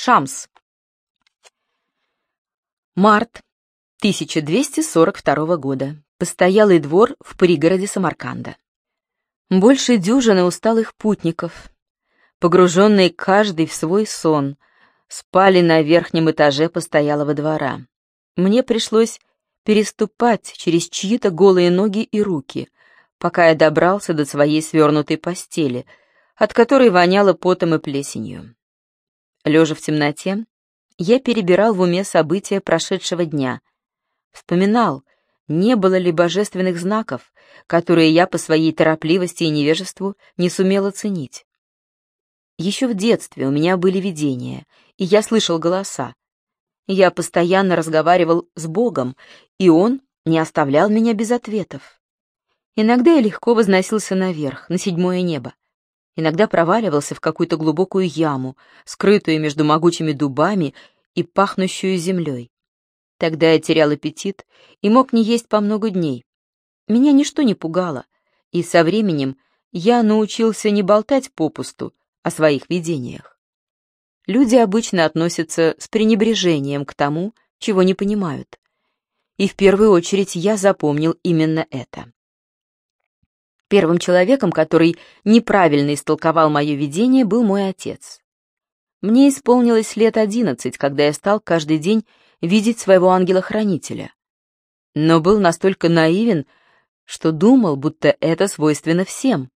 Шамс. Март 1242 года. Постоялый двор в пригороде Самарканда. Больше дюжины усталых путников, погруженные каждый в свой сон, спали на верхнем этаже постоялого двора. Мне пришлось переступать через чьи-то голые ноги и руки, пока я добрался до своей свернутой постели, от которой воняло потом и плесенью. Лежа в темноте, я перебирал в уме события прошедшего дня, вспоминал, не было ли божественных знаков, которые я по своей торопливости и невежеству не сумел оценить. Еще в детстве у меня были видения, и я слышал голоса. Я постоянно разговаривал с Богом, и Он не оставлял меня без ответов. Иногда я легко возносился наверх, на седьмое небо. Иногда проваливался в какую-то глубокую яму, скрытую между могучими дубами и пахнущую землей. Тогда я терял аппетит и мог не есть по много дней. Меня ничто не пугало, и со временем я научился не болтать попусту о своих видениях. Люди обычно относятся с пренебрежением к тому, чего не понимают. И в первую очередь я запомнил именно это. Первым человеком, который неправильно истолковал мое видение, был мой отец. Мне исполнилось лет одиннадцать, когда я стал каждый день видеть своего ангела-хранителя. Но был настолько наивен, что думал, будто это свойственно всем.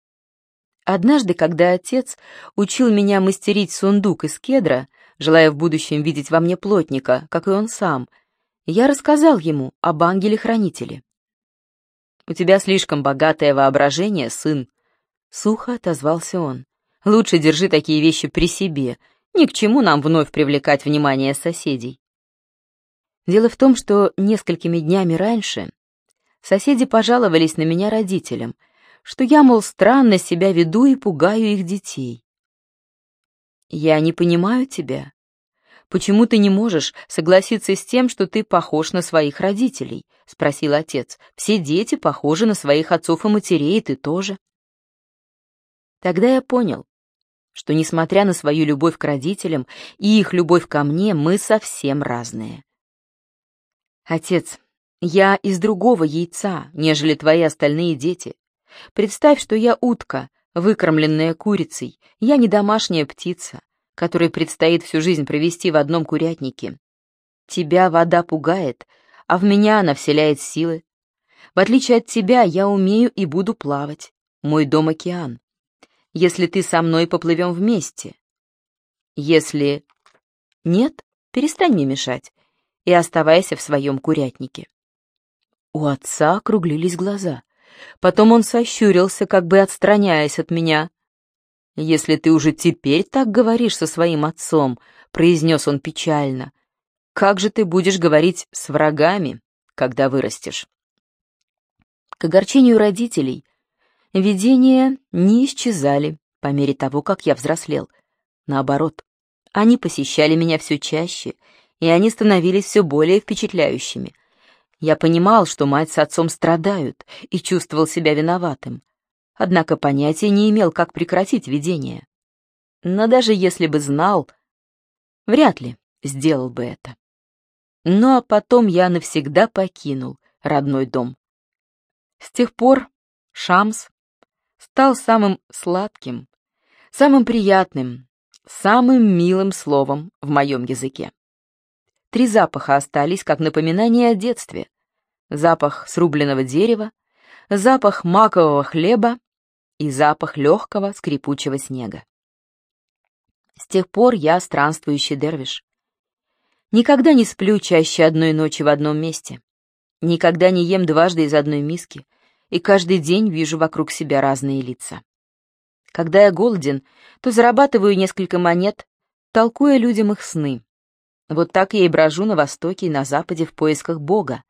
Однажды, когда отец учил меня мастерить сундук из кедра, желая в будущем видеть во мне плотника, как и он сам, я рассказал ему об ангеле-хранителе. «У тебя слишком богатое воображение, сын», — сухо отозвался он. «Лучше держи такие вещи при себе. Ни к чему нам вновь привлекать внимание соседей». Дело в том, что несколькими днями раньше соседи пожаловались на меня родителям, что я, мол, странно себя веду и пугаю их детей. «Я не понимаю тебя. Почему ты не можешь согласиться с тем, что ты похож на своих родителей?» — спросил отец. «Все дети похожи на своих отцов и матерей, и ты тоже». Тогда я понял, что, несмотря на свою любовь к родителям и их любовь ко мне, мы совсем разные. «Отец, я из другого яйца, нежели твои остальные дети. Представь, что я утка, выкормленная курицей, я не домашняя птица, которой предстоит всю жизнь провести в одном курятнике. Тебя вода пугает, а в меня она вселяет силы. В отличие от тебя, я умею и буду плавать. Мой дом — океан. Если ты со мной, поплывем вместе. Если нет, перестань мне мешать и оставайся в своем курятнике. У отца округлились глаза. Потом он сощурился, как бы отстраняясь от меня. «Если ты уже теперь так говоришь со своим отцом», — произнес он печально, — «как же ты будешь говорить с врагами, когда вырастешь?» К огорчению родителей видения не исчезали по мере того, как я взрослел. Наоборот, они посещали меня все чаще — и они становились все более впечатляющими. Я понимал, что мать с отцом страдают, и чувствовал себя виноватым. Однако понятия не имел, как прекратить видение. Но даже если бы знал, вряд ли сделал бы это. Ну а потом я навсегда покинул родной дом. С тех пор Шамс стал самым сладким, самым приятным, самым милым словом в моем языке. Три запаха остались как напоминание о детстве. Запах срубленного дерева, запах макового хлеба и запах легкого скрипучего снега. С тех пор я странствующий дервиш. Никогда не сплю чаще одной ночи в одном месте. Никогда не ем дважды из одной миски, и каждый день вижу вокруг себя разные лица. Когда я голоден, то зарабатываю несколько монет, толкуя людям их сны. Вот так я и брожу на Востоке и на Западе в поисках Бога.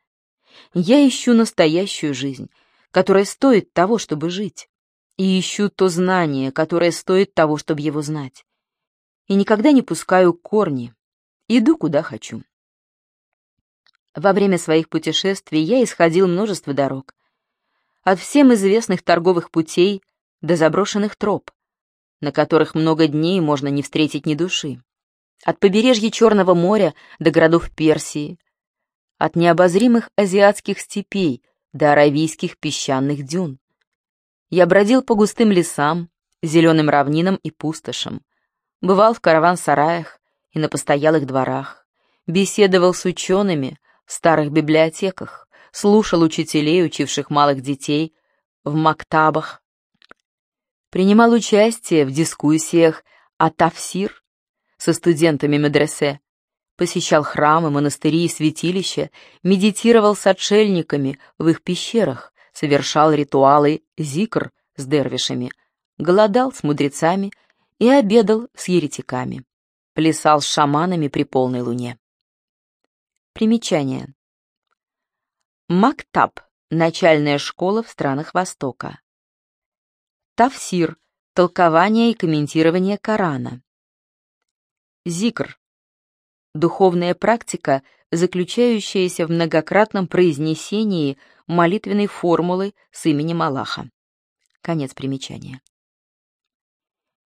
Я ищу настоящую жизнь, которая стоит того, чтобы жить, и ищу то знание, которое стоит того, чтобы его знать. И никогда не пускаю корни, иду куда хочу. Во время своих путешествий я исходил множество дорог. От всем известных торговых путей до заброшенных троп, на которых много дней можно не встретить ни души. от побережья Черного моря до городов Персии, от необозримых азиатских степей до аравийских песчаных дюн. Я бродил по густым лесам, зеленым равнинам и пустошам, бывал в караван-сараях и на постоялых дворах, беседовал с учеными в старых библиотеках, слушал учителей, учивших малых детей, в мактабах, принимал участие в дискуссиях о тафсир со студентами медресе, посещал храмы, монастыри и святилища, медитировал с отшельниками в их пещерах, совершал ритуалы зикр с дервишами, голодал с мудрецами и обедал с еретиками, плясал с шаманами при полной луне. Примечание. Мактаб – начальная школа в странах Востока. Тавсир – толкование и комментирование Корана. Зикр – духовная практика, заключающаяся в многократном произнесении молитвенной формулы с именем Аллаха. Конец примечания.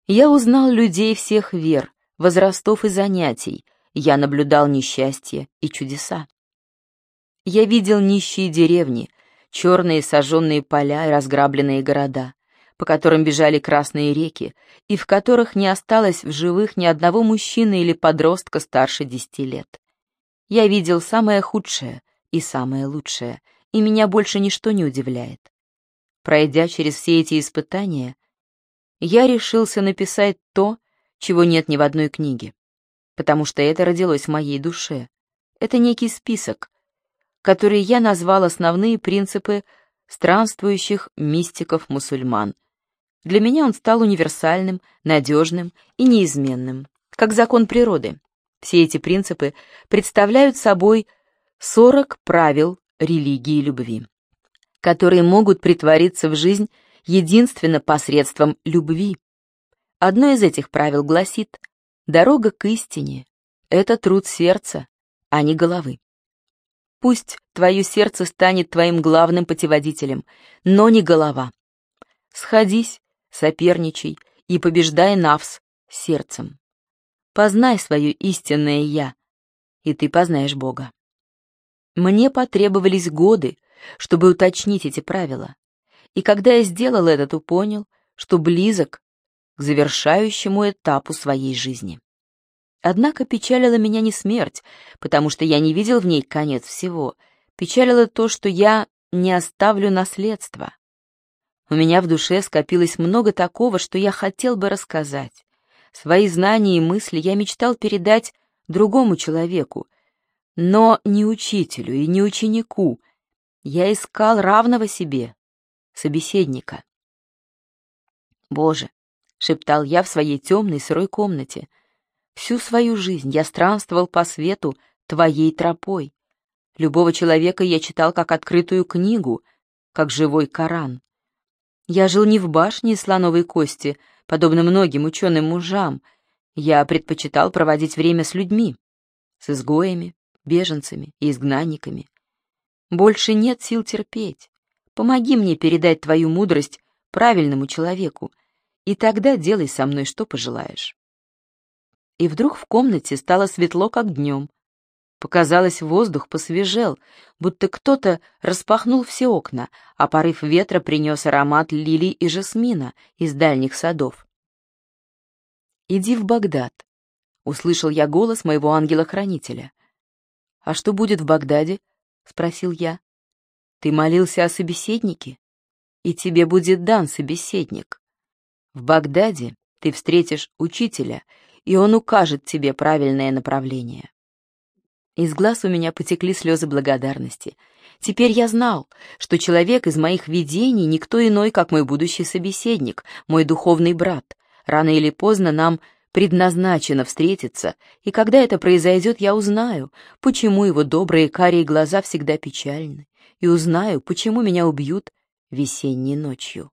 Я узнал людей всех вер, возрастов и занятий, я наблюдал несчастье и чудеса. Я видел нищие деревни, черные сожженные поля и разграбленные города, по которым бежали красные реки, и в которых не осталось в живых ни одного мужчины или подростка старше десяти лет. Я видел самое худшее и самое лучшее, и меня больше ничто не удивляет. Пройдя через все эти испытания, я решился написать то, чего нет ни в одной книге, потому что это родилось в моей душе. Это некий список, которые я назвал основные принципы странствующих мистиков-мусульман. Для меня он стал универсальным, надежным и неизменным, как закон природы. Все эти принципы представляют собой 40 правил религии любви, которые могут притвориться в жизнь единственно посредством любви. Одно из этих правил гласит «Дорога к истине — это труд сердца, а не головы». Пусть твое сердце станет твоим главным путеводителем, но не голова. Сходись, соперничай и побеждай Навс сердцем. Познай свое истинное «Я», и ты познаешь Бога. Мне потребовались годы, чтобы уточнить эти правила, и когда я сделал это, то понял, что близок к завершающему этапу своей жизни. Однако печалила меня не смерть, потому что я не видел в ней конец всего. Печалило то, что я не оставлю наследства. У меня в душе скопилось много такого, что я хотел бы рассказать. Свои знания и мысли я мечтал передать другому человеку, но не учителю и не ученику. Я искал равного себе, собеседника. «Боже!» — шептал я в своей темной сырой комнате — Всю свою жизнь я странствовал по свету твоей тропой. Любого человека я читал как открытую книгу, как живой Коран. Я жил не в башне слоновой кости, подобно многим ученым мужам. Я предпочитал проводить время с людьми, с изгоями, беженцами и изгнанниками. Больше нет сил терпеть. Помоги мне передать твою мудрость правильному человеку, и тогда делай со мной, что пожелаешь и вдруг в комнате стало светло, как днем. Показалось, воздух посвежел, будто кто-то распахнул все окна, а порыв ветра принес аромат лилий и жасмина из дальних садов. «Иди в Багдад», — услышал я голос моего ангела-хранителя. «А что будет в Багдаде?» — спросил я. «Ты молился о собеседнике, и тебе будет дан собеседник. В Багдаде ты встретишь учителя и он укажет тебе правильное направление. Из глаз у меня потекли слезы благодарности. Теперь я знал, что человек из моих видений никто иной, как мой будущий собеседник, мой духовный брат. Рано или поздно нам предназначено встретиться, и когда это произойдет, я узнаю, почему его добрые карие глаза всегда печальны, и узнаю, почему меня убьют весенней ночью.